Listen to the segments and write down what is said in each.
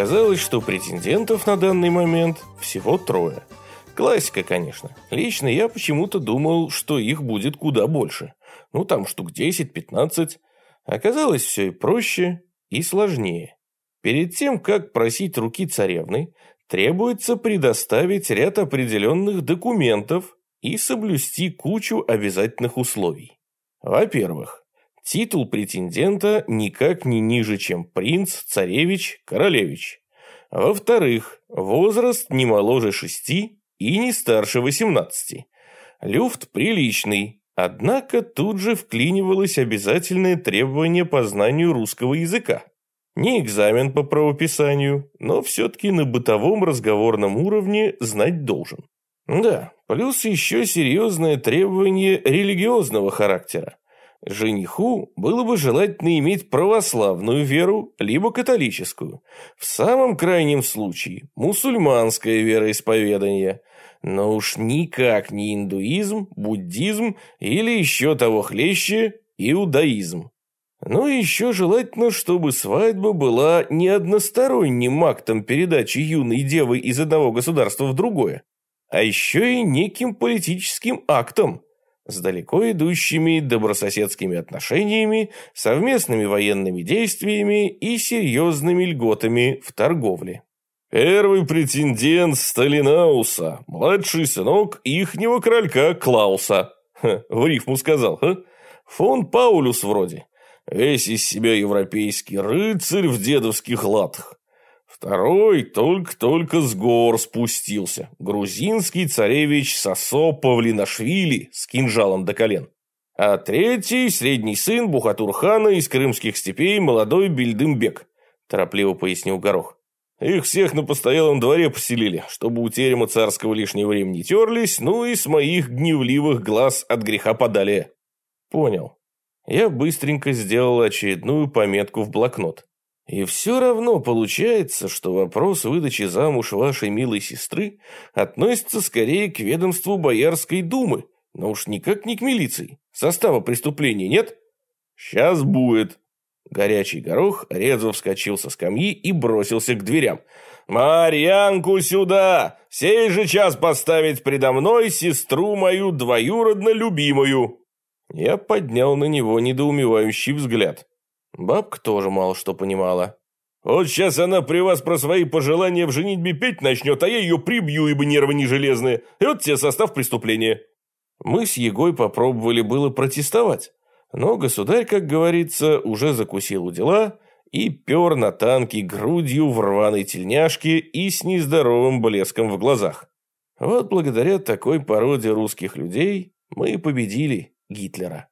Оказалось, что претендентов на данный момент всего трое. Классика, конечно. Лично я почему-то думал, что их будет куда больше. Ну, там штук 10-15. Оказалось, все и проще, и сложнее. Перед тем, как просить руки царевны, требуется предоставить ряд определенных документов и соблюсти кучу обязательных условий. Во-первых, титул претендента никак не ниже, чем принц, царевич, королевич. Во-вторых, возраст не моложе шести и не старше восемнадцати. Люфт приличный, однако тут же вклинивалось обязательное требование по знанию русского языка. Не экзамен по правописанию, но все-таки на бытовом разговорном уровне знать должен. Да, плюс еще серьезное требование религиозного характера. Жениху было бы желательно иметь православную веру, либо католическую. В самом крайнем случае мусульманское вероисповедание. Но уж никак не индуизм, буддизм или еще того хлеще иудаизм. Ну и еще желательно, чтобы свадьба была не односторонним актом передачи юной девы из одного государства в другое, а еще и неким политическим актом с далеко идущими добрососедскими отношениями, совместными военными действиями и серьезными льготами в торговле. Первый претендент Сталинауса, младший сынок ихнего кролька Клауса. Ха, в рифму сказал, ха? Фон Паулюс вроде. Весь из себя европейский рыцарь в дедовских латах. Второй только-только с гор спустился. Грузинский царевич Сосо Павлинашвили с кинжалом до колен. А третий – средний сын Бухатурхана из крымских степей, молодой Бельдымбек, торопливо пояснил Горох. Их всех на постоялом дворе поселили, чтобы у терема царского лишнего времени терлись, ну и с моих гневливых глаз от греха подали. Понял я быстренько сделал очередную пометку в блокнот. И все равно получается, что вопрос выдачи замуж вашей милой сестры относится скорее к ведомству Боярской думы, но уж никак не к милиции. Состава преступления нет? Сейчас будет. Горячий горох резво вскочил со скамьи и бросился к дверям. «Марьянку сюда! Сей же час поставить предо мной сестру мою двоюродно любимую!» Я поднял на него недоумевающий взгляд. Бабка тоже мало что понимала. «Вот сейчас она при вас про свои пожелания в женитьбе петь начнет, а я ее прибью, ибо нервы не железные. И вот тебе состав преступления». Мы с Егой попробовали было протестовать, но государь, как говорится, уже закусил у дела и пер на танки грудью в рваной тельняшке и с нездоровым блеском в глазах. Вот благодаря такой породе русских людей мы победили Гитлера.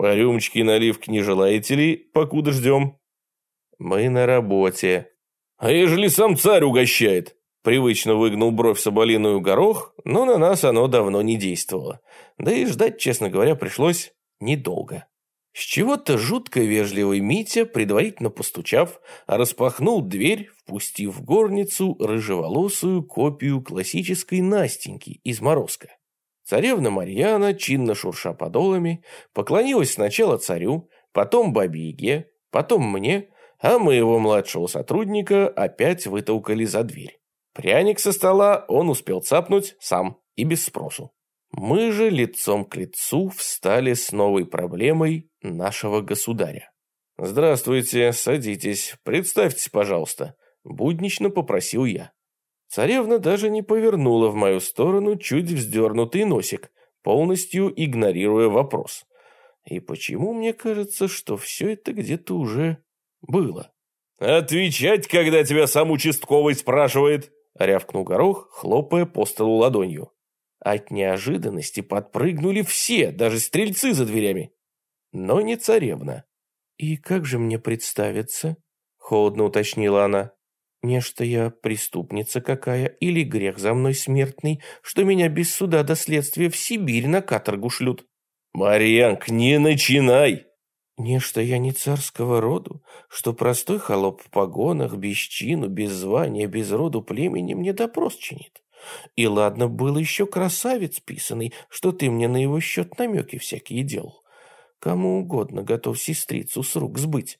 «По рюмочке наливки не желаете ли, покуда ждем?» «Мы на работе». «А ежели сам царь угощает?» Привычно выгнул бровь соболиную горох, но на нас оно давно не действовало. Да и ждать, честно говоря, пришлось недолго. С чего-то жутко вежливый Митя, предварительно постучав, распахнул дверь, впустив в горницу рыжеволосую копию классической Настеньки из Морозка. Царевна Марьяна, чинно шурша подолами, поклонилась сначала царю, потом бабе потом мне, а моего младшего сотрудника опять вытолкали за дверь. Пряник со стола он успел цапнуть сам и без спросу. Мы же лицом к лицу встали с новой проблемой нашего государя. «Здравствуйте, садитесь, представьтесь, пожалуйста», – буднично попросил я. Царевна даже не повернула в мою сторону чуть вздернутый носик, полностью игнорируя вопрос. И почему мне кажется, что все это где-то уже было? «Отвечать, когда тебя сам участковый спрашивает!» — рявкнул горох, хлопая по столу ладонью. От неожиданности подпрыгнули все, даже стрельцы за дверями. Но не царевна. «И как же мне представиться?» — холодно уточнила она. Нечто я преступница какая или грех за мной смертный, что меня без суда до следствия в Сибирь на каторгу шлют. Марьянк, не начинай! Нечто я не царского роду, что простой холоп в погонах, без чину, без звания, без роду племени мне допрос чинит. И ладно, был еще красавец писанный, что ты мне на его счет намеки всякие делал. Кому угодно готов сестрицу с рук сбыть.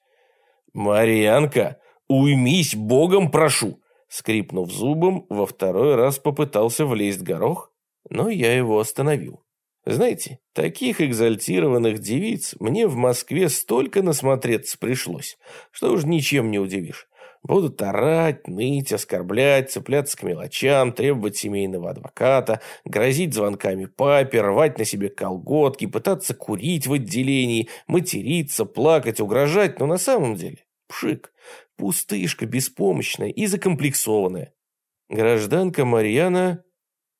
Марьянка, Уймись, богом прошу!» Скрипнув зубом, во второй раз попытался влезть горох, но я его остановил. Знаете, таких экзальтированных девиц мне в Москве столько насмотреться пришлось, что уж ничем не удивишь. Будут орать, ныть, оскорблять, цепляться к мелочам, требовать семейного адвоката, грозить звонками папе, рвать на себе колготки, пытаться курить в отделении, материться, плакать, угрожать, но на самом деле пшик, пустышка беспомощная и закомплексованная. Гражданка Марьяна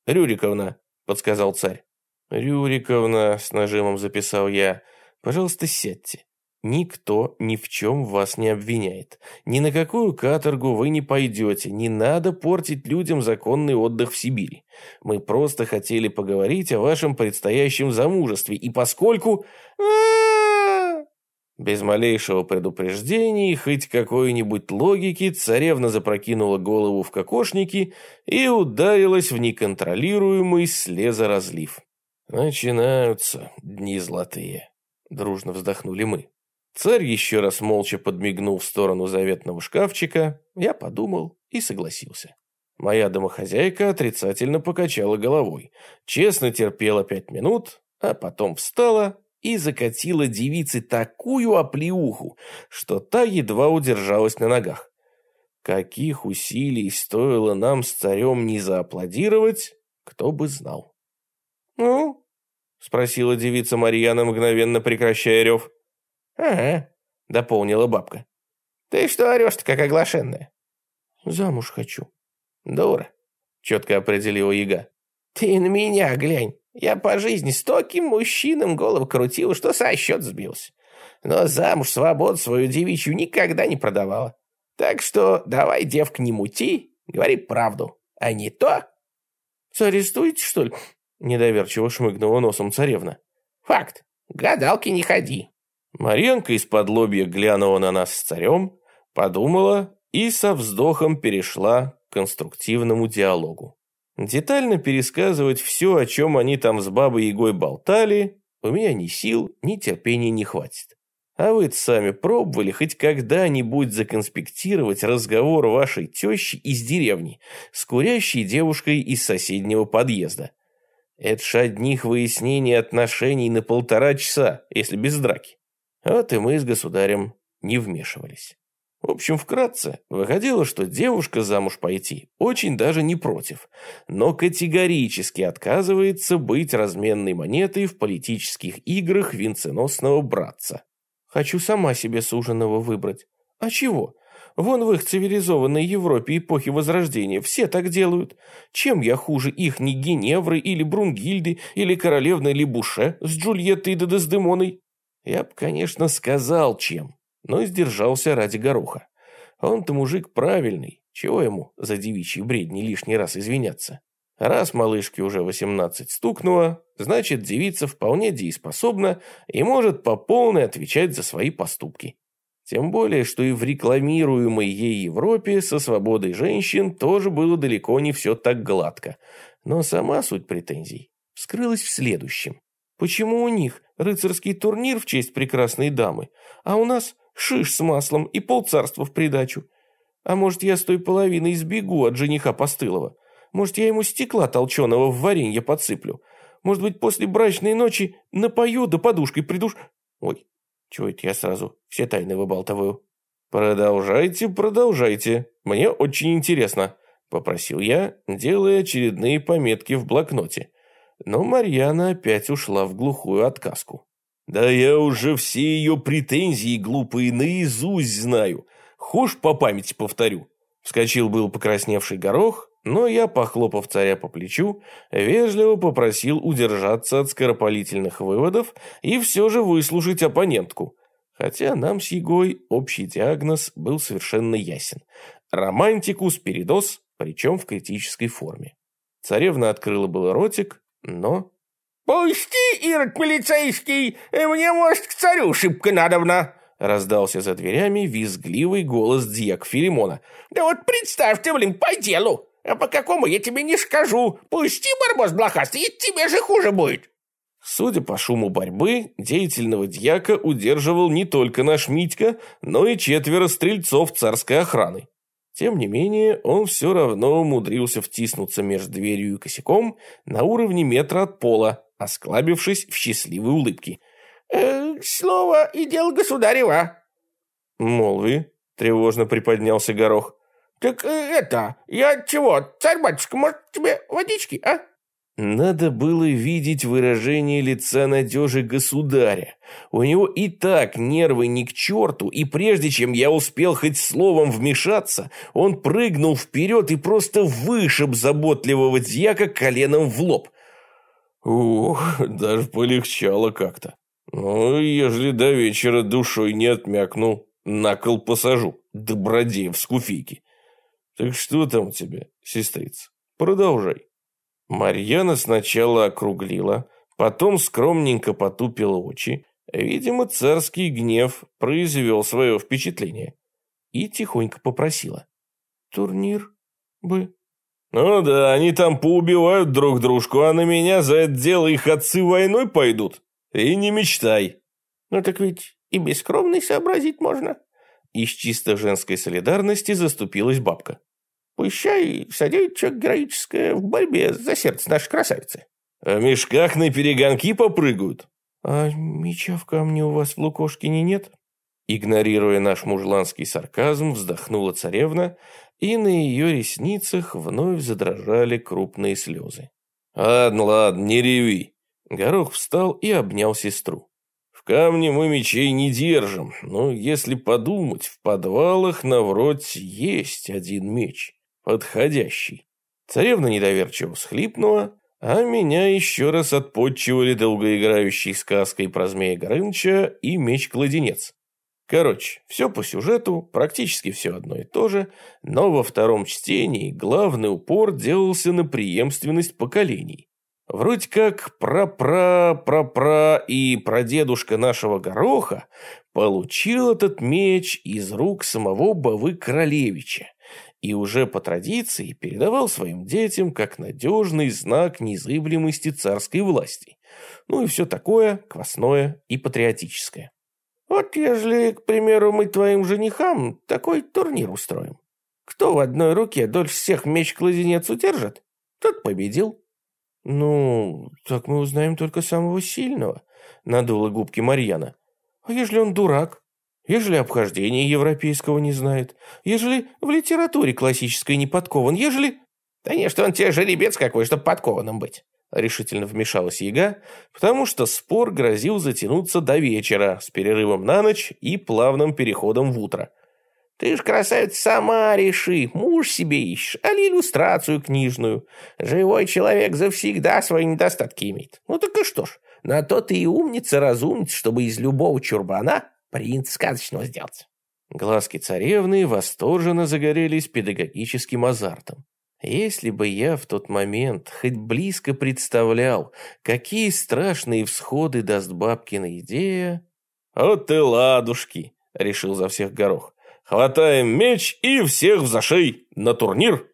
Рюриковна, подсказал царь. Рюриковна, с нажимом записал я, пожалуйста, сядьте. Никто ни в чем вас не обвиняет. Ни на какую каторгу вы не пойдете. Не надо портить людям законный отдых в Сибири. Мы просто хотели поговорить о вашем предстоящем замужестве. И поскольку... Без малейшего предупреждения и хоть какой-нибудь логики царевна запрокинула голову в кокошники и ударилась в неконтролируемый слезоразлив. «Начинаются дни золотые», — дружно вздохнули мы. Царь еще раз молча подмигнул в сторону заветного шкафчика, я подумал и согласился. Моя домохозяйка отрицательно покачала головой, честно терпела пять минут, а потом встала и закатила девице такую оплеуху, что та едва удержалась на ногах. Каких усилий стоило нам с царем не зааплодировать, кто бы знал. «Ну?» — спросила девица Марьяна, мгновенно прекращая рев. «Ага», — дополнила бабка. «Ты что орешь-то, как оглашенная?» «Замуж хочу». «Дура», — четко определила яга. «Ты на меня глянь. Я по жизни стольким мужчинам голову крутил, что со счет сбился. Но замуж свободу свою девичью никогда не продавала. Так что давай, девка, не мути, говори правду, а не то...» «Арестуете, что ли?» — недоверчиво шмыгнула носом царевна. «Факт. Гадалки не ходи. Марьянка из-под лобья глянула на нас с царем, подумала и со вздохом перешла к конструктивному диалогу. Детально пересказывать все, о чем они там с бабой Егой болтали, у меня ни сил, ни терпения не хватит. А вы сами пробовали хоть когда-нибудь законспектировать разговор вашей тещи из деревни с курящей девушкой из соседнего подъезда? Это ж одних выяснений отношений на полтора часа, если без драки. Вот и мы с государем не вмешивались. В общем, вкратце, выходило, что девушка замуж пойти очень даже не против, но категорически отказывается быть разменной монетой в политических играх венценосного братца. Хочу сама себе суженого выбрать. А чего? Вон в их цивилизованной Европе эпохи Возрождения все так делают. Чем я хуже их ни Геневры или Брунгильды или королевной Лебуше с Джульеттой да Дездемоной? Я бы, конечно, сказал, чем, но сдержался ради гороха. Он-то мужик правильный, чего ему за девичьи бредни лишний раз извиняться? Раз малышке уже восемнадцать стукнуло, значит, девица вполне дееспособна и может по полной отвечать за свои поступки. Тем более, что и в рекламируемой ей Европе со свободой женщин тоже было далеко не все так гладко. Но сама суть претензий вскрылась в следующем. Почему у них рыцарский турнир в честь прекрасной дамы, а у нас шиш с маслом и полцарства в придачу? А может, я с той половиной избегу от жениха постылого? Может, я ему стекла толченого в варенье подсыплю? Может быть, после брачной ночи напою да подушкой придуш... Ой, чего это я сразу все тайны выбалтываю? Продолжайте, продолжайте. Мне очень интересно, попросил я, делая очередные пометки в блокноте. Но Марьяна опять ушла в глухую отказку. «Да я уже все ее претензии глупые наизусть знаю. Хошь по памяти повторю». Вскочил был покрасневший горох, но я, похлопав царя по плечу, вежливо попросил удержаться от скоропалительных выводов и все же выслушать оппонентку. Хотя нам с Егой общий диагноз был совершенно ясен. Романтикус передоз, причем в критической форме. Царевна открыла было ротик, но... «Пусти, Ирод полицейский, мне, может, к царю шибко надобно!» Раздался за дверями визгливый голос дьяк Филимона. «Да вот представь ты, блин, по делу! А по какому я тебе не скажу! Пусти, барбос блохастый, и тебе же хуже будет!» Судя по шуму борьбы, деятельного дьяка удерживал не только наш Митька, но и четверо стрельцов царской охраны. Тем не менее, он все равно умудрился втиснуться между дверью и косяком на уровне метра от пола, осклабившись в счастливой улыбке. «Э, «Слово и дело государева». «Молви», — тревожно приподнялся Горох. «Так э, это, я чего, царь-батюшка, может, тебе водички, а?» Надо было видеть выражение лица надежи государя. У него и так нервы ни к черту, и прежде чем я успел хоть словом вмешаться, он прыгнул вперед и просто вышиб заботливого дьяка коленом в лоб. Ух, даже полегчало как-то. Ну, ежели до вечера душой не отмякнул, на кол посажу, добродеев с куфейки. Так что там у тебя, сестрица? Продолжай. Марьяна сначала округлила, потом скромненько потупила очи. Видимо, царский гнев произвел свое впечатление. И тихонько попросила. «Турнир бы...» «Ну да, они там поубивают друг дружку, а на меня за это дело их отцы войной пойдут. И не мечтай». «Ну так ведь и бескровный сообразить можно». Из чисто женской солидарности заступилась бабка. Пущай садит человек героическое в борьбе за сердце нашей красавицы. В мешках на перегонки попрыгают. А меча в камне у вас в Лукошкине нет? Игнорируя наш мужланский сарказм, вздохнула царевна, и на ее ресницах вновь задрожали крупные слезы. «Ладно, ладно, не реви». Горох встал и обнял сестру. «В камне мы мечей не держим, но если подумать, в подвалах на вроде есть один меч подходящий. Царевна недоверчиво всхлипнула, а меня еще раз отпотчивали долгоиграющей сказкой про змея Горыныча и меч-кладенец. Короче, все по сюжету, практически все одно и то же, но во втором чтении главный упор делался на преемственность поколений. Вроде как пра-пра-пра-пра и прадедушка нашего Гороха получил этот меч из рук самого Бавы Королевича, и уже по традиции передавал своим детям как надежный знак незыблемости царской власти. Ну и все такое квасное и патриотическое. Вот ежели, к примеру, мы твоим женихам такой турнир устроим. Кто в одной руке дольше всех меч-кладенец удержит, тот победил. Ну, так мы узнаем только самого сильного, надула губки Марьяна. А ежели он дурак? ежели обхождения европейского не знает, ежели в литературе классической не подкован, ежели... Да не, что он тебе жеребец какой, чтобы подкованным быть. Решительно вмешалась яга, потому что спор грозил затянуться до вечера с перерывом на ночь и плавным переходом в утро. Ты ж, красавица, сама реши, муж себе ищешь, али иллюстрацию книжную. Живой человек завсегда свои недостатки имеет. Ну так и что ж, на то ты и умница, разумница, чтобы из любого чурбана принц сказочного сделать. Глазки царевны восторженно загорелись педагогическим азартом. Если бы я в тот момент хоть близко представлял, какие страшные всходы даст бабкина идея... «Вот ты ладушки!» — решил за всех горох. «Хватаем меч и всех в зашей на турнир!»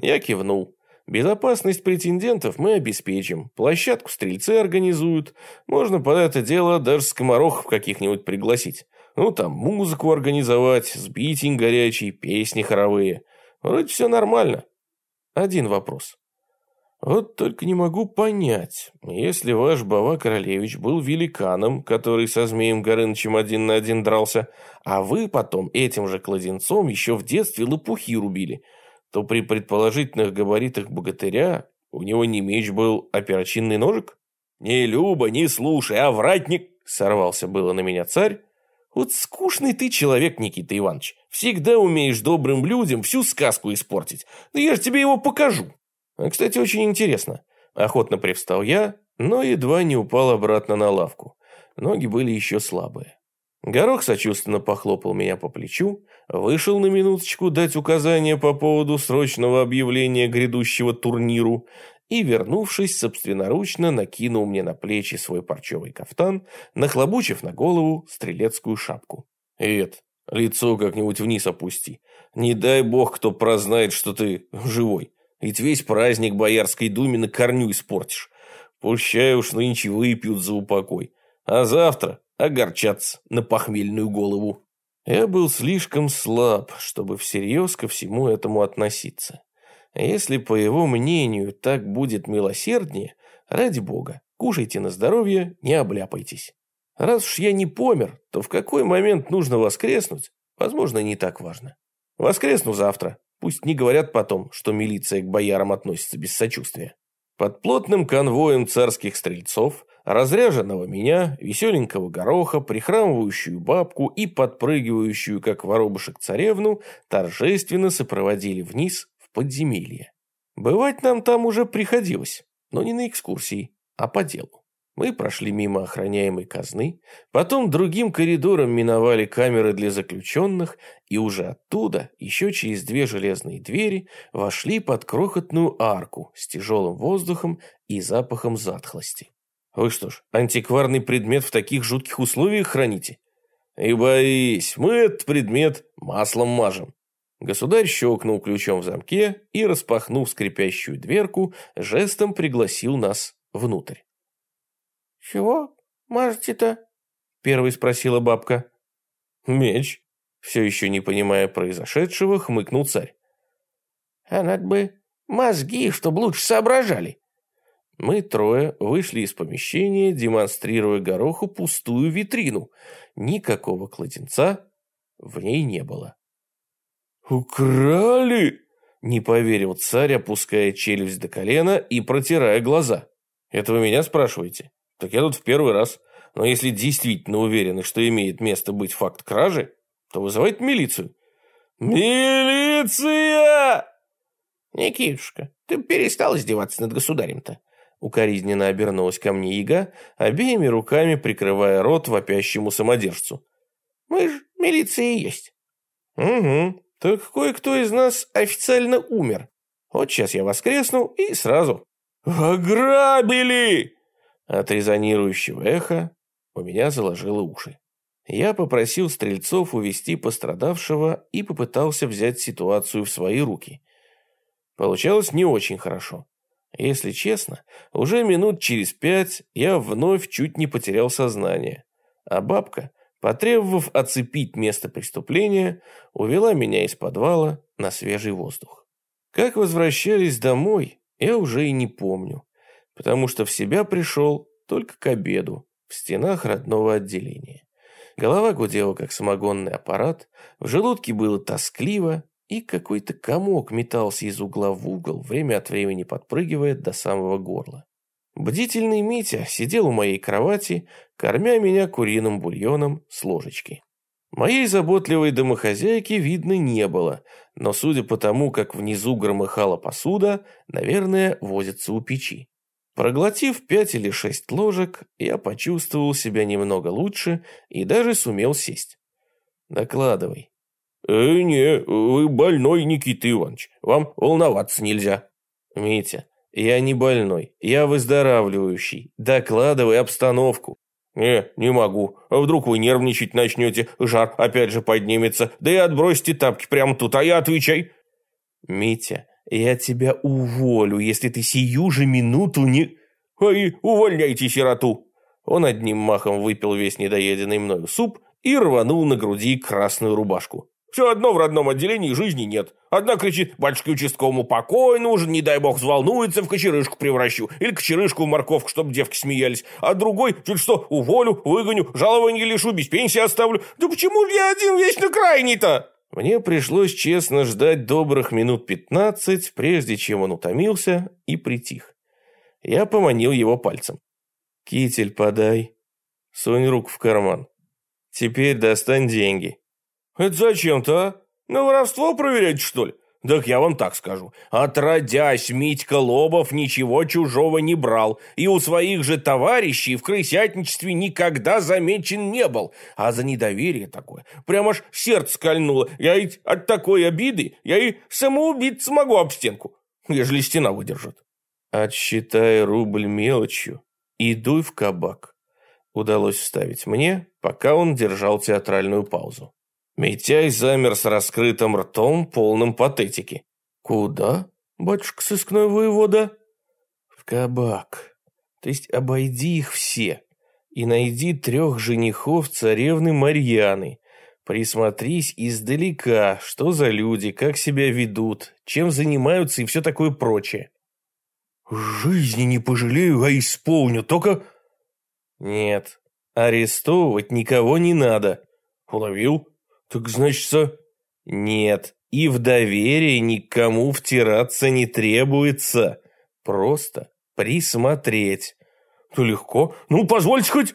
Я кивнул. Безопасность претендентов мы обеспечим, площадку стрельцы организуют, можно под это дело даже скоморохов каких-нибудь пригласить. Ну, там, музыку организовать, сбитень горячий, песни хоровые. Вроде все нормально. Один вопрос. Вот только не могу понять, если ваш Бава Королевич был великаном, который со Змеем Горынычем один на один дрался, а вы потом этим же кладенцом еще в детстве лопухи рубили – то при предположительных габаритах богатыря у него не меч был, а перочинный ножик? «Не, Люба, не слушай, а вратник!» Сорвался было на меня царь. «Вот скучный ты человек, Никита Иванович. Всегда умеешь добрым людям всю сказку испортить. Да я же тебе его покажу!» а, «Кстати, очень интересно». Охотно привстал я, но едва не упал обратно на лавку. Ноги были еще слабые. Горох сочувственно похлопал меня по плечу, вышел на минуточку дать указания по поводу срочного объявления грядущего турниру и, вернувшись, собственноручно накинул мне на плечи свой парчевый кафтан, нахлобучив на голову стрелецкую шапку. «Эд, лицо как-нибудь вниз опусти. Не дай бог, кто прознает, что ты живой. Ведь весь праздник Боярской думе на корню испортишь. Пущай уж нынче выпьют за упокой, а завтра огорчаться на похмельную голову. Я был слишком слаб, чтобы всерьез ко всему этому относиться. Если, по его мнению, так будет милосерднее, ради бога, кушайте на здоровье, не обляпайтесь. Раз уж я не помер, то в какой момент нужно воскреснуть, возможно, не так важно. Воскресну завтра. Пусть не говорят потом, что милиция к боярам относится без сочувствия. Под плотным конвоем царских стрельцов, разряженного меня, веселенького гороха, прихрамывающую бабку и подпрыгивающую, как воробушек, царевну, торжественно сопроводили вниз в подземелье. Бывать нам там уже приходилось, но не на экскурсии, а по делу. Мы прошли мимо охраняемой казны, потом другим коридором миновали камеры для заключенных и уже оттуда, еще через две железные двери, вошли под крохотную арку с тяжелым воздухом и запахом затхлости. Вы что ж, антикварный предмет в таких жутких условиях храните? И боись, мы этот предмет маслом мажем. Государь щелкнул ключом в замке и, распахнув скрипящую дверку, жестом пригласил нас внутрь. «Чего мажете-то?» — первой спросила бабка. «Меч», — все еще не понимая произошедшего, хмыкнул царь. «А надо бы мозги, чтоб лучше соображали». Мы трое вышли из помещения, демонстрируя гороху пустую витрину. Никакого кладенца в ней не было. «Украли!» — не поверил царь, опуская челюсть до колена и протирая глаза. «Это вы меня спрашиваете?» Так я тут в первый раз. Но если действительно уверены, что имеет место быть факт кражи, то вызывайте милицию. Милиция! Никитушка, ты перестал издеваться над государем-то. Укоризненно обернулась ко мне яга, обеими руками прикрывая рот вопящему самодержцу. Мы ж милиция есть. Угу, так кое-кто из нас официально умер. Вот сейчас я воскресну и сразу. Ограбили! От резонирующего эха у меня заложило уши. Я попросил стрельцов увести пострадавшего и попытался взять ситуацию в свои руки. Получалось не очень хорошо. Если честно, уже минут через пять я вновь чуть не потерял сознание, а бабка, потребовав оцепить место преступления, увела меня из подвала на свежий воздух. Как возвращались домой, я уже и не помню потому что в себя пришел только к обеду в стенах родного отделения. Голова гудела, как самогонный аппарат, в желудке было тоскливо, и какой-то комок метался из угла в угол, время от времени подпрыгивая до самого горла. Бдительный Митя сидел у моей кровати, кормя меня куриным бульоном с ложечки. Моей заботливой домохозяйки видно не было, но судя по тому, как внизу громыхала посуда, наверное, возится у печи. Проглотив пять или шесть ложек, я почувствовал себя немного лучше и даже сумел сесть. Докладывай. «Э, не, вы больной, Никита Иванович. Вам волноваться нельзя». «Митя, я не больной, я выздоравливающий. Докладывай обстановку». «Не, не могу. А вдруг вы нервничать начнете, жар опять же поднимется, да и отбросьте тапки прямо тут, а я отвечай». «Митя, я тебя уволю, если ты сию же минуту не... Ай, увольняйте сироту. Он одним махом выпил весь недоеденный мною суп и рванул на груди красную рубашку. Все одно в родном отделении жизни нет. Одна кричит, батюшке участковому покой нужен, не дай бог взволнуется, в кочерышку превращу. Или кочерышку в морковку, чтобы девки смеялись. А другой, чуть что, уволю, выгоню, жалование лишу, без пенсии оставлю. Да почему же я один вечно крайний-то? Мне пришлось честно ждать добрых минут пятнадцать, прежде чем он утомился и притих. Я поманил его пальцем. «Китель подай. Сунь руку в карман. Теперь достань деньги». «Это зачем-то, а? На воровство проверять, что ли?» Так я вам так скажу. Отродясь, Митька Лобов ничего чужого не брал, и у своих же товарищей в крысятничестве никогда замечен не был. А за недоверие такое, прямо аж сердце кольнуло. Я ведь от такой обиды, я и самоубиться могу об стенку, ежели стена выдержит. Отсчитай рубль мелочью и дуй в кабак. Удалось вставить мне, пока он держал театральную паузу. Митяй замер с раскрытым ртом, полным патетики. «Куда, батюшка сыскной воевода?» «В кабак», То есть обойди их все и найди трех женихов царевны Марьяны. Присмотрись издалека, что за люди, как себя ведут, чем занимаются и все такое прочее. Жизни не пожалею, а исполню, только... Нет, арестовывать никого не надо. Уловил? Так значится... Нет, и в доверие никому втираться не требуется. Просто присмотреть. Ну легко. Ну, позвольте хоть...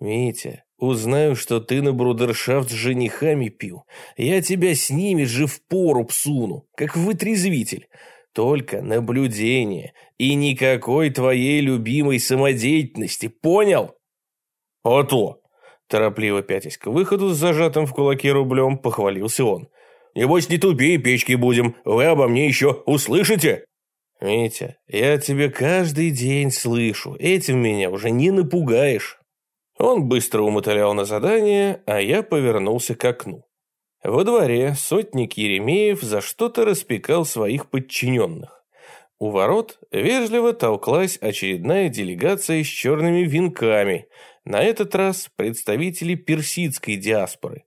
Митя, узнаю, что ты на брудершафт с женихами пил. Я тебя с ними же в поруб суну, как вытрезвитель. Только наблюдение и никакой твоей любимой самодеятельности, понял? А то. Торопливо пятясь к выходу с зажатым в кулаке рублем, похвалился он. Небось, не тупее печки будем, вы обо мне еще услышите? Митя, я тебе каждый день слышу, этим меня уже не напугаешь. Он быстро умотылял на задание, а я повернулся к окну. Во дворе сотник Еремеев за что-то распекал своих подчиненных. У ворот вежливо толклась очередная делегация с черными венками, на этот раз представители персидской диаспоры.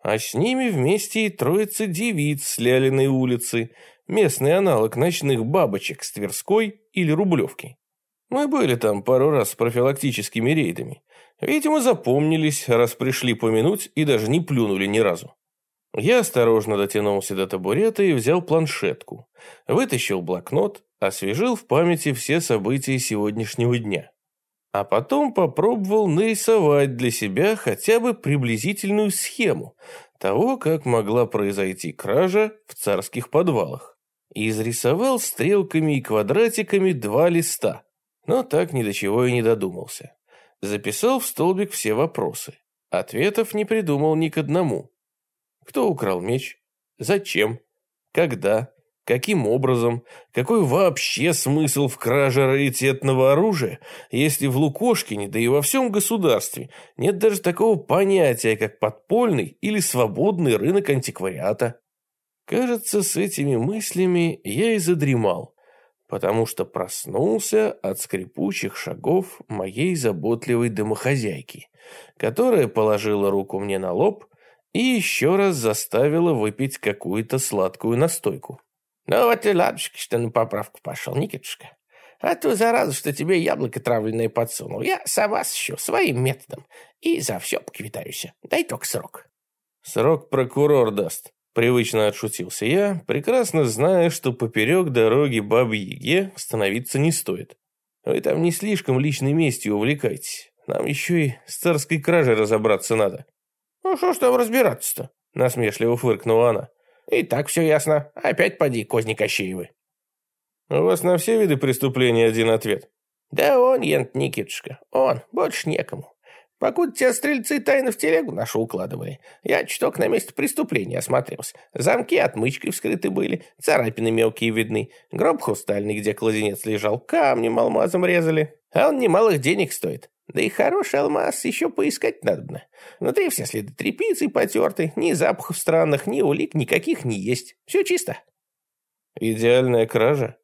А с ними вместе и троица девиц с Лялиной улицы, местный аналог ночных бабочек с Тверской или Рублевки. Мы были там пару раз с профилактическими рейдами. Видимо, запомнились, раз пришли помянуть и даже не плюнули ни разу. Я осторожно дотянулся до табурета и взял планшетку. Вытащил блокнот, освежил в памяти все события сегодняшнего дня. А потом попробовал нарисовать для себя хотя бы приблизительную схему того, как могла произойти кража в царских подвалах. И изрисовал стрелками и квадратиками два листа, но так ни до чего и не додумался. Записал в столбик все вопросы. Ответов не придумал ни к одному. Кто украл меч? Зачем? Когда? Каким образом? Какой вообще смысл в краже раритетного оружия, если в Лукошкине, да и во всем государстве, нет даже такого понятия, как подпольный или свободный рынок антиквариата? Кажется, с этими мыслями я и задремал потому что проснулся от скрипучих шагов моей заботливой домохозяйки, которая положила руку мне на лоб и еще раз заставила выпить какую-то сладкую настойку. «Ну вот и ладушки, что на поправку пошел, Никитушка. А то зараза, что тебе яблоко травленное подсунул. Я сама сщу своим методом и за все поквитаюсь. Дай только срок». «Срок прокурор даст», Привычно отшутился я, прекрасно зная, что поперек дороги Бабьи-Яге становиться не стоит. Вы там не слишком личной местью увлекаетесь. Нам еще и с царской кражей разобраться надо. Ну что ж там разбираться-то? Насмешливо фыркнула она. И так все ясно. Опять поди, козни Кощеевы. У вас на все виды преступления один ответ. Да он, Янт Никитушка, он, больше некому. Покуда тебя стрельцы тайно в телегу нашу укладывали, я чуток на месте преступления осмотрелся. Замки отмычкой вскрыты были, царапины мелкие видны, гроб хрустальный, где кладенец лежал, камнем алмазом резали. А он немалых денег стоит. Да и хороший алмаз еще поискать надобно. Внутри все следы тряпицы потерты, ни запахов странных, ни улик никаких не есть. Все чисто. Идеальная кража?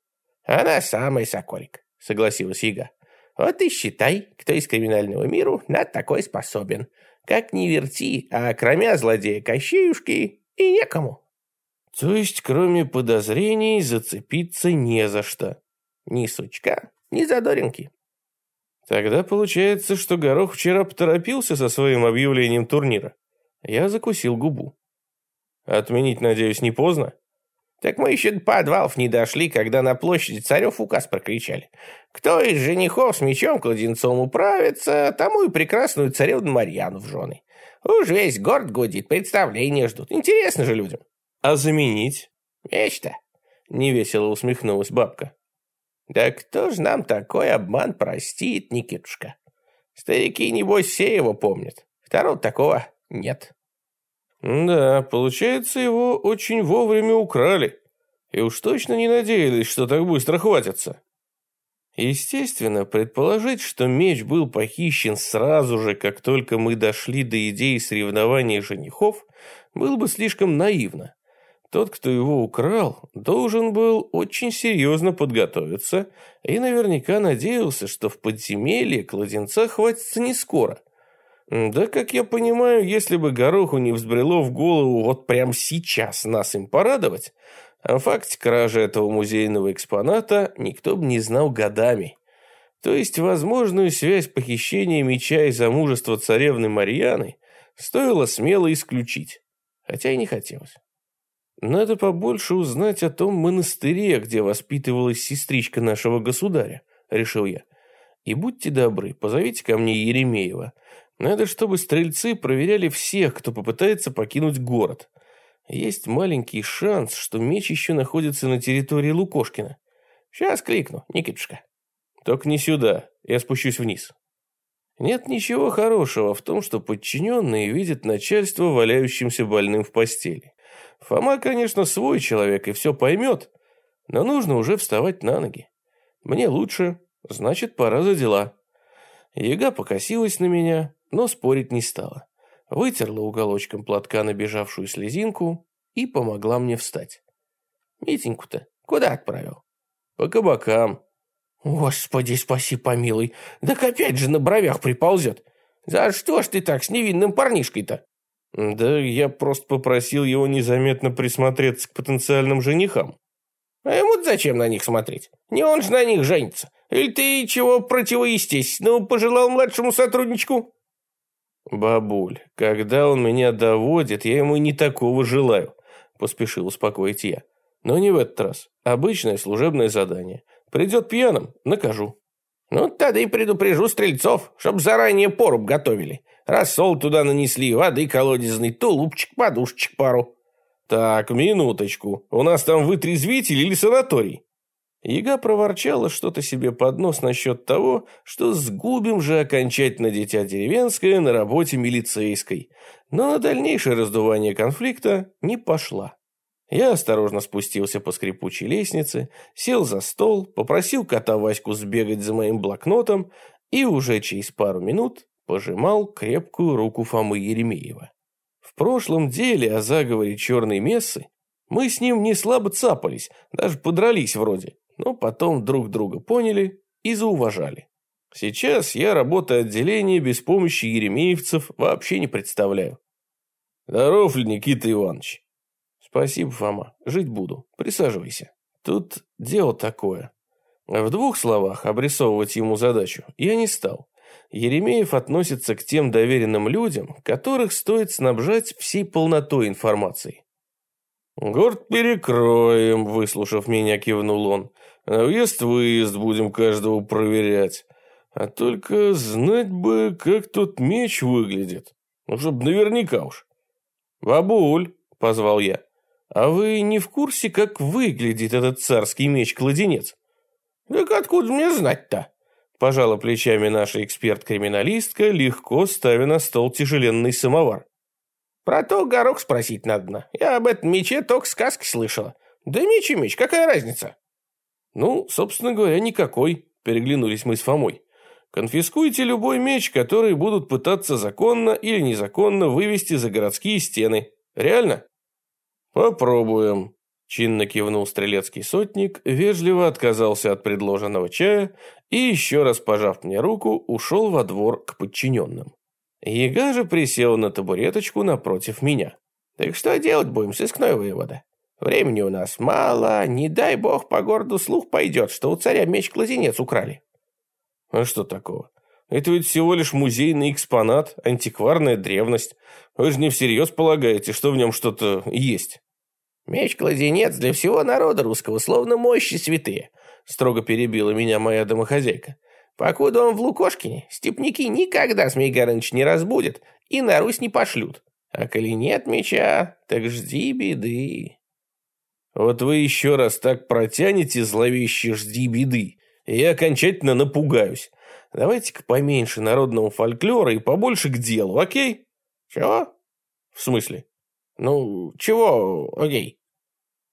Она самая, Соколик, согласилась Яга. Вот и считай, кто из криминального мира на такой способен. Как ни верти, а кроме злодея Кощеюшки и некому. То есть, кроме подозрений, зацепиться не за что. Ни сучка, ни задоринки. Тогда получается, что Горох вчера поторопился со своим объявлением турнира. Я закусил губу. Отменить, надеюсь, не поздно? Так мы еще до подвалов не дошли, когда на площади царев указ прокричали. Кто из женихов с мечом кладенцом управится, тому и прекрасную царевну Марьяну в жены. Уж весь город гудит, представления ждут. Интересно же людям. А заменить? Меч-то. Невесело усмехнулась бабка. Да кто ж нам такой обман простит, Никитушка? Старики, небось, все его помнят. Второго такого нет. Да, получается, его очень вовремя украли. И уж точно не надеялись, что так быстро хватится. Естественно, предположить, что меч был похищен сразу же, как только мы дошли до идеи соревнований женихов, было бы слишком наивно. Тот, кто его украл, должен был очень серьезно подготовиться и наверняка надеялся, что в подземелье кладенца хватится не скоро. Да, как я понимаю, если бы Гороху не взбрело в голову вот прямо сейчас нас им порадовать, о факте кражи этого музейного экспоната никто бы не знал годами. То есть возможную связь похищения меча и замужества царевны Марьяны стоило смело исключить, хотя и не хотелось. Надо побольше узнать о том монастыре, где воспитывалась сестричка нашего государя, решил я. И будьте добры, позовите ко мне Еремеева. Надо, чтобы стрельцы проверяли всех, кто попытается покинуть город. Есть маленький шанс, что меч еще находится на территории Лукошкина. Сейчас кликну, Никитушка. Только не сюда, я спущусь вниз. Нет ничего хорошего в том, что подчиненные видят начальство валяющимся больным в постели. Фома, конечно, свой человек и все поймет, но нужно уже вставать на ноги. Мне лучше, значит, пора за дела. Яга покосилась на меня, но спорить не стала вытерла уголочком платка набежавшую слезинку и помогла мне встать. «Митеньку-то куда отправил?» «По кабакам». «Господи, спаси помилуй, так опять же на бровях приползет. За что ж ты так с невинным парнишкой-то?» «Да я просто попросил его незаметно присмотреться к потенциальным женихам». «А ему зачем на них смотреть? Не он же на них женится. Или ты чего противоестественного пожелал младшему сотрудничку?» «Бабуль, когда он меня доводит, я ему не такого желаю», – поспешил успокоить я. «Но не в этот раз. Обычное служебное задание. Придет пьяным – накажу». «Ну, тогда и предупрежу стрельцов, чтоб заранее поруб готовили. Рассол туда нанесли, воды колодезный, тулупчик, подушечек пару». «Так, минуточку. У нас там вытрезвитель или санаторий?» Яга проворчала что-то себе под нос насчет того, что сгубим же окончательно дитя деревенское на работе милицейской, но на дальнейшее раздувание конфликта не пошла. Я осторожно спустился по скрипучей лестнице, сел за стол, попросил кота Ваську сбегать за моим блокнотом и уже через пару минут пожимал крепкую руку Фомы Еремеева. В прошлом деле о заговоре черной мессы мы с ним не слабо цапались, даже подрались вроде но потом друг друга поняли и зауважали. Сейчас я работаю отделение без помощи еремеевцев вообще не представляю. Здоров ли, Никита Иванович? Спасибо, Фома, жить буду. Присаживайся. Тут дело такое. В двух словах обрисовывать ему задачу я не стал. Еремеев относится к тем доверенным людям, которых стоит снабжать всей полнотой информации. «Город перекроем», — выслушав меня, кивнул он. «А въезд-выезд будем каждого проверять. А только знать бы, как тот меч выглядит. Ну, чтоб наверняка уж». «Бабуль», — позвал я, — «а вы не в курсе, как выглядит этот царский меч-кладенец?» «Так откуда мне знать-то?» Пожала плечами наша эксперт-криминалистка, легко ставя на стол тяжеленный самовар. Про то горох спросить надо. Я об этом мече только сказки слышала. Да меч и меч, какая разница? Ну, собственно говоря, никакой, переглянулись мы с Фомой. Конфискуйте любой меч, который будут пытаться законно или незаконно вывести за городские стены. Реально? Попробуем. Чинно кивнул стрелецкий сотник, вежливо отказался от предложенного чая и, еще раз пожав мне руку, ушел во двор к подчиненным. Яга же присел на табуреточку напротив меня. «Так что делать будем, сыскной воевода? Времени у нас мало, не дай бог по городу слух пойдет, что у царя меч-кладенец украли». «А что такого? Это ведь всего лишь музейный экспонат, антикварная древность. Вы же не всерьез полагаете, что в нем что-то есть?» «Меч-кладенец для всего народа русского, словно мощи святые», строго перебила меня моя домохозяйка. Покуда он в Лукошкине, степники никогда Змей Горыныч не разбудят и на Русь не пошлют. А коли нет меча, так жди беды. Вот вы еще раз так протянете зловеще «жди беды», и я окончательно напугаюсь. Давайте-ка поменьше народного фольклора и побольше к делу, окей? Чего? В смысле? Ну, чего, окей?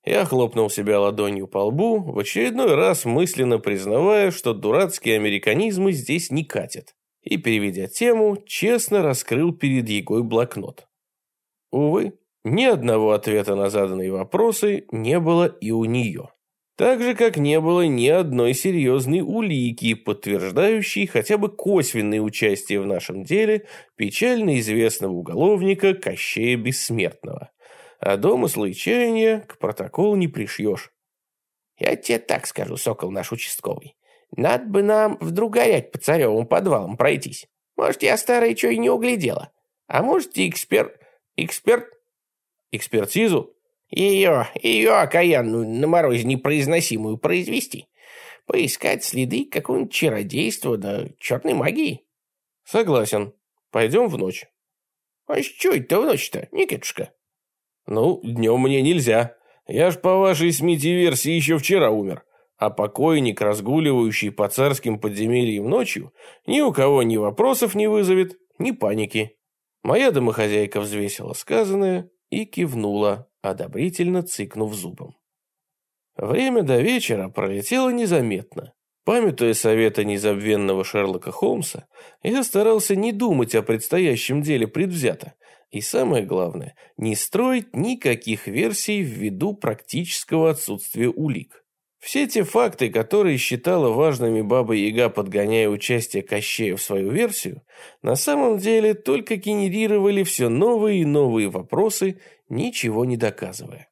Я хлопнул себя ладонью по лбу, в очередной раз мысленно признавая, что дурацкие американизмы здесь не катят, и, переведя тему, честно раскрыл перед Егой блокнот. Увы, Ни одного ответа на заданные вопросы не было и у нее. Так же, как не было ни одной серьезной улики, подтверждающей хотя бы косвенное участие в нашем деле печально известного уголовника Кощея Бессмертного. А домыслы и чаяния к протоколу не пришьешь. Я тебе так скажу, сокол наш участковый. Надо бы нам вдруг горять по царевым подвалам пройтись. Может, я старая что и не углядела. А может, и эксперт... Эксперт... Экспертизу? Ее, ее окаянную на морозе непроизносимую произвести. Поискать следы какого-нибудь чародейства да черной магии. Согласен. Пойдем в ночь. А что это в ночь-то, Никитушка? Ну, днем мне нельзя. Я ж по вашей смити-версии еще вчера умер. А покойник, разгуливающий по царским подземельям ночью, ни у кого ни вопросов не вызовет, ни паники. Моя домохозяйка взвесила сказанное и кивнула, одобрительно цыкнув зубом. Время до вечера пролетело незаметно. Памятуя советы незабвенного Шерлока Холмса, я старался не думать о предстоящем деле предвзято, и самое главное, не строить никаких версий ввиду практического отсутствия улик. Все те факты, которые считала важными Баба Яга, подгоняя участие Кощея в свою версию, на самом деле только генерировали все новые и новые вопросы, ничего не доказывая.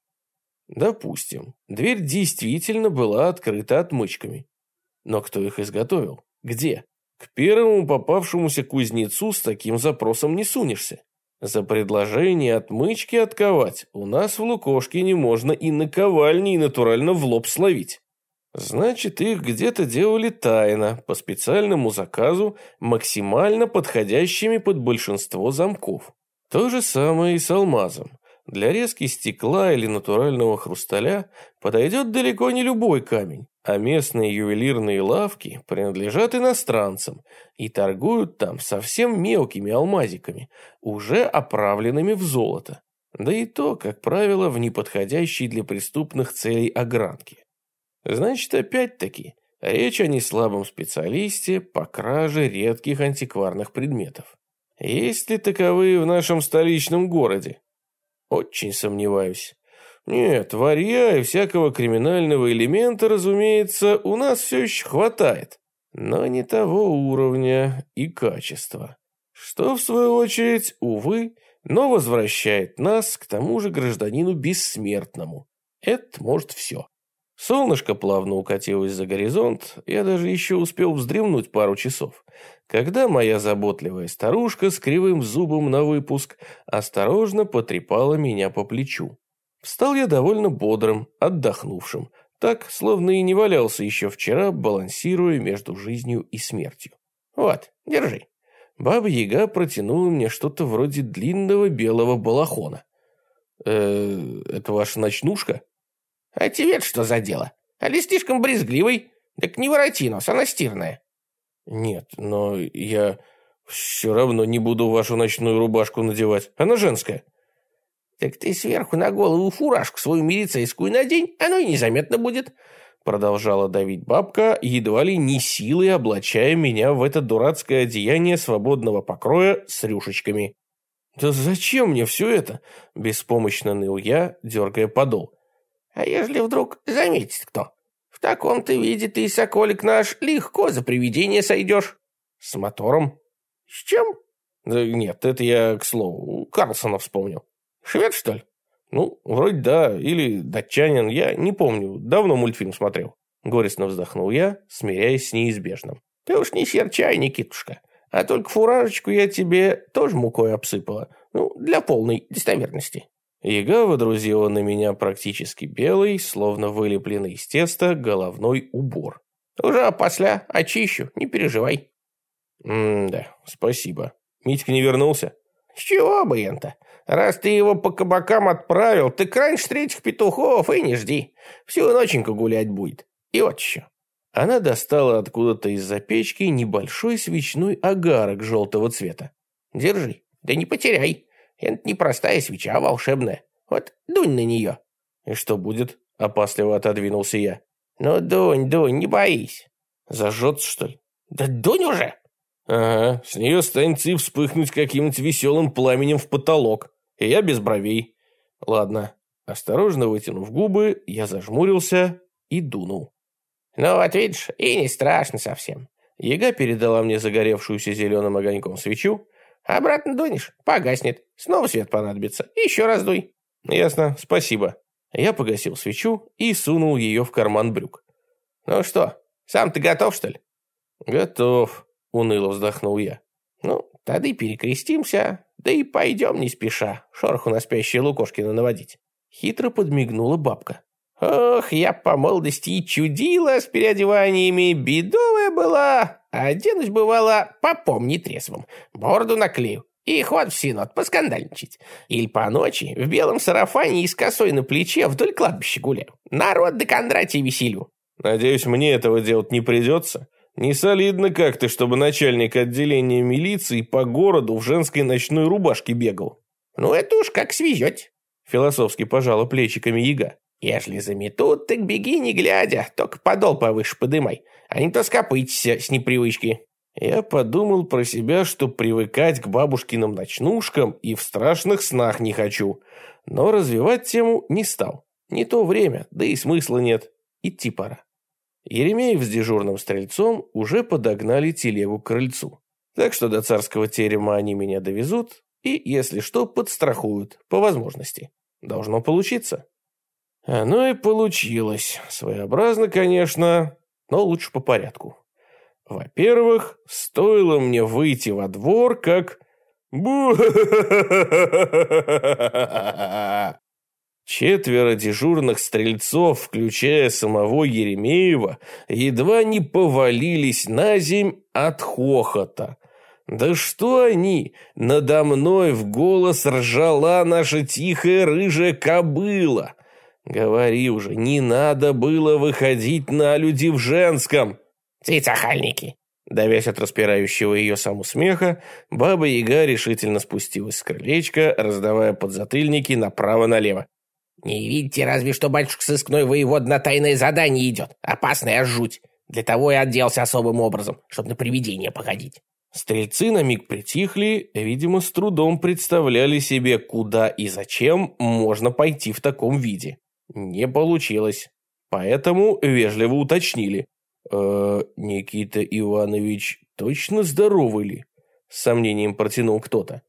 Допустим, дверь действительно была открыта отмычками. Но кто их изготовил? Где? К первому попавшемуся кузнецу с таким запросом не сунешься. За предложение отмычки отковать у нас в Лукошке не можно и наковальни, и натурально в лоб словить. Значит, их где-то делали тайно, по специальному заказу, максимально подходящими под большинство замков. То же самое и с алмазом. Для резки стекла или натурального хрусталя подойдет далеко не любой камень, а местные ювелирные лавки принадлежат иностранцам и торгуют там совсем мелкими алмазиками, уже оправленными в золото. Да и то, как правило, в неподходящей для преступных целей огранке. Значит, опять-таки, речь о неслабом специалисте по краже редких антикварных предметов. Есть ли таковые в нашем столичном городе? Очень сомневаюсь. Нет, варья и всякого криминального элемента, разумеется, у нас все еще хватает. Но не того уровня и качества. Что, в свою очередь, увы, но возвращает нас к тому же гражданину бессмертному. Это может все. Солнышко плавно укатилось за горизонт, я даже еще успел вздремнуть пару часов, когда моя заботливая старушка с кривым зубом на выпуск осторожно потрепала меня по плечу. Встал я довольно бодрым, отдохнувшим, так, словно и не валялся еще вчера, балансируя между жизнью и смертью. «Вот, держи». Баба-яга протянула мне что-то вроде длинного белого балахона. «Э, это ваша ночнушка?» А тебе что за дело? Али слишком брезгливый? Так не вороти нос, она стирная. Нет, но я все равно не буду вашу ночную рубашку надевать. Она женская. Так ты сверху на голову фуражку свою милицейскую надень, оно и незаметно будет. Продолжала давить бабка, едва ли не силой облачая меня в это дурацкое одеяние свободного покроя с рюшечками. «Да зачем мне все это?» – беспомощно ныл я, дергая подол. А ежели вдруг заметит кто? В таком-то виде ты, соколик наш, легко за привидение сойдешь. С мотором? С чем? Нет, это я, к слову, Карлсона вспомнил. Швед, что ли? Ну, вроде да, или датчанин, я не помню, давно мультфильм смотрел. Горестно вздохнул я, смиряясь с неизбежным. Ты уж не серчай, Никитушка, а только фуражечку я тебе тоже мукой обсыпала, ну, для полной достоверности. Яга водрузила на меня практически белый, словно вылепленный из теста, головной убор. «Уже после очищу, не переживай». «М-да, спасибо. Митька не вернулся?» «С чего бы это? Раз ты его по кабакам отправил, так раньше третьих петухов и не жди. Всю ноченьку гулять будет. И вот еще». Она достала откуда-то из-за печки небольшой свечной агарок желтого цвета. «Держи, да не потеряй». Это не простая свеча, а волшебная. Вот дунь на нее». «И что будет?» – опасливо отодвинулся я. «Ну, дунь, дунь, не боись». «Зажжется, что ли?» «Да дунь уже!» «Ага, с нее станет и вспыхнуть каким-нибудь веселым пламенем в потолок. И я без бровей. Ладно. Осторожно вытянув губы, я зажмурился и дунул. «Ну вот видишь, и не страшно совсем». Яга передала мне загоревшуюся зеленым огоньком свечу. «Обратно дунешь, погаснет. Снова свет понадобится. Еще раз дуй». «Ясно, спасибо». Я погасил свечу и сунул ее в карман брюк. «Ну что, сам ты готов, что ли?» «Готов», — уныло вздохнул я. «Ну, тогда и перекрестимся, да и пойдем не спеша, шороху на спящие Лукошкина наводить». Хитро подмигнула бабка. «Ох, я по молодости и чудила с переодеваниями, бедовая была. Оденусь, бывало, попомни трезвым, бороду наклею, и ход в синод поскандальничать. Или по ночи в белом сарафане и с косой на плече вдоль кладбища гуляю. Народ до Кондратия веселю. Надеюсь, мне этого делать не придется. Не солидно как-то, чтобы начальник отделения милиции по городу в женской ночной рубашке бегал. Ну, это уж как свезете. Философски пожала плечиками яга. Ежели заметут, так беги не глядя, только подол повыше подымай, а не то скопыться с непривычки. Я подумал про себя, что привыкать к бабушкиным ночнушкам и в страшных снах не хочу, но развивать тему не стал. Не то время, да и смысла нет. Идти пора. Еремеев с дежурным стрельцом уже подогнали телегу к крыльцу. Так что до царского терема они меня довезут и, если что, подстрахуют, по возможности. Должно получиться. Оно и получилось. Своеобразно, конечно, но лучше по порядку. Во-первых, стоило мне выйти во двор, как... Бу! Четверо дежурных стрельцов, включая самого Еремеева, едва не повалились на земь от хохота. Да что они? Надо мной в голос ржала наша тихая рыжая кобыла. Говори уже, не надо было выходить на люди в женском. Цицахальники. Давясь от распирающего ее саму смеха, Баба-Яга решительно спустилась с крылечка, раздавая подзатыльники направо-налево. «Не видите, разве что батюшка сыскной воевод на тайное задание идет. Опасная жуть. Для того и оделся особым образом, чтобы на привидение походить». Стрельцы на миг притихли, видимо, с трудом представляли себе, куда и зачем можно пойти в таком виде. Не получилось. Поэтому вежливо уточнили. «Э, Никита Иванович точно здоровый ли?» С сомнением протянул кто-то.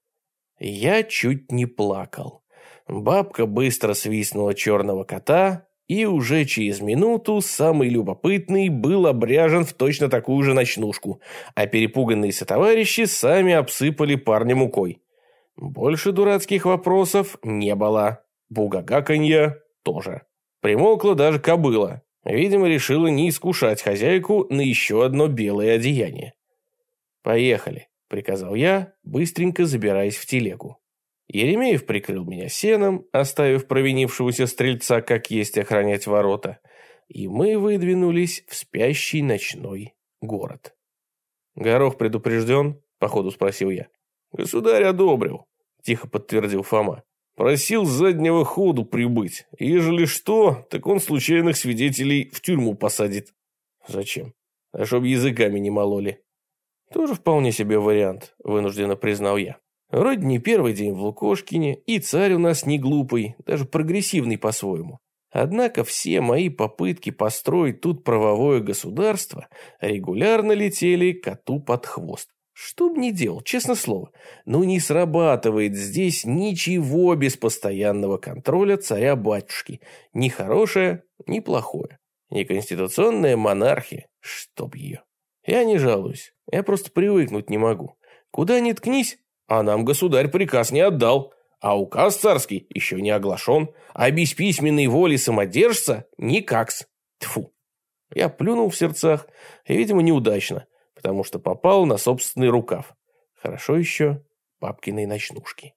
Я чуть не плакал. Бабка быстро свистнула черного кота, и уже через минуту самый любопытный был обряжен в точно такую же ночнушку, а перепуганные сотоварищи сами обсыпали парня мукой. Больше дурацких вопросов не было. Бугагаканья тоже. Примолкла даже кобыла. Видимо, решила не искушать хозяйку на еще одно белое одеяние. «Поехали», — приказал я, быстренько забираясь в телегу. Еремеев прикрыл меня сеном, оставив провинившегося стрельца как есть охранять ворота, и мы выдвинулись в спящий ночной город. «Горох предупрежден?» — походу спросил я. «Государь одобрил», — тихо подтвердил Фома. «Просил с заднего ходу прибыть. Ежели что, так он случайных свидетелей в тюрьму посадит». «Зачем? А чтоб языками не мололи». «Тоже вполне себе вариант», — вынужденно признал я. Вроде не первый день в Лукошкине, и царь у нас не глупый, даже прогрессивный по-своему. Однако все мои попытки построить тут правовое государство регулярно летели коту под хвост. Что бы ни делал, честно слово, но не срабатывает здесь ничего без постоянного контроля царя-батюшки. Ни хорошее, ни плохое. Ни конституционная монархия, чтоб ее. Я не жалуюсь, я просто привыкнуть не могу. Куда ни ткнись, а нам государь приказ не отдал, а указ царский еще не оглашен, а без письменной воли самодержца никакс. Тфу. Я плюнул в сердцах, и, видимо, неудачно, потому что попал на собственный рукав. Хорошо еще папкиной ночнушки.